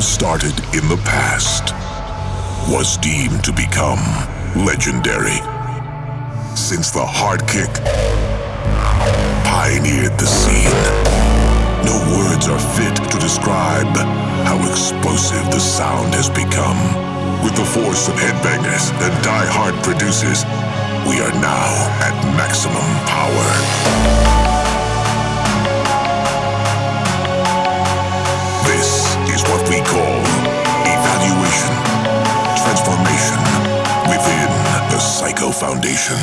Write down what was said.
started in the past was deemed to become legendary. Since the hard kick pioneered the scene, no words are fit to describe how explosive the sound has become. With the force of headbangers and die-hard producers, we are now at maximum power. Foundation.